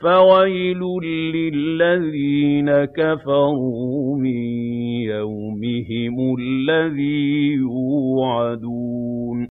فَوَيْلٌ لِّلَّذِينَ كَفَرُوا مِن يَوْمِهِمُ الَّذِي يُوعَدُونَ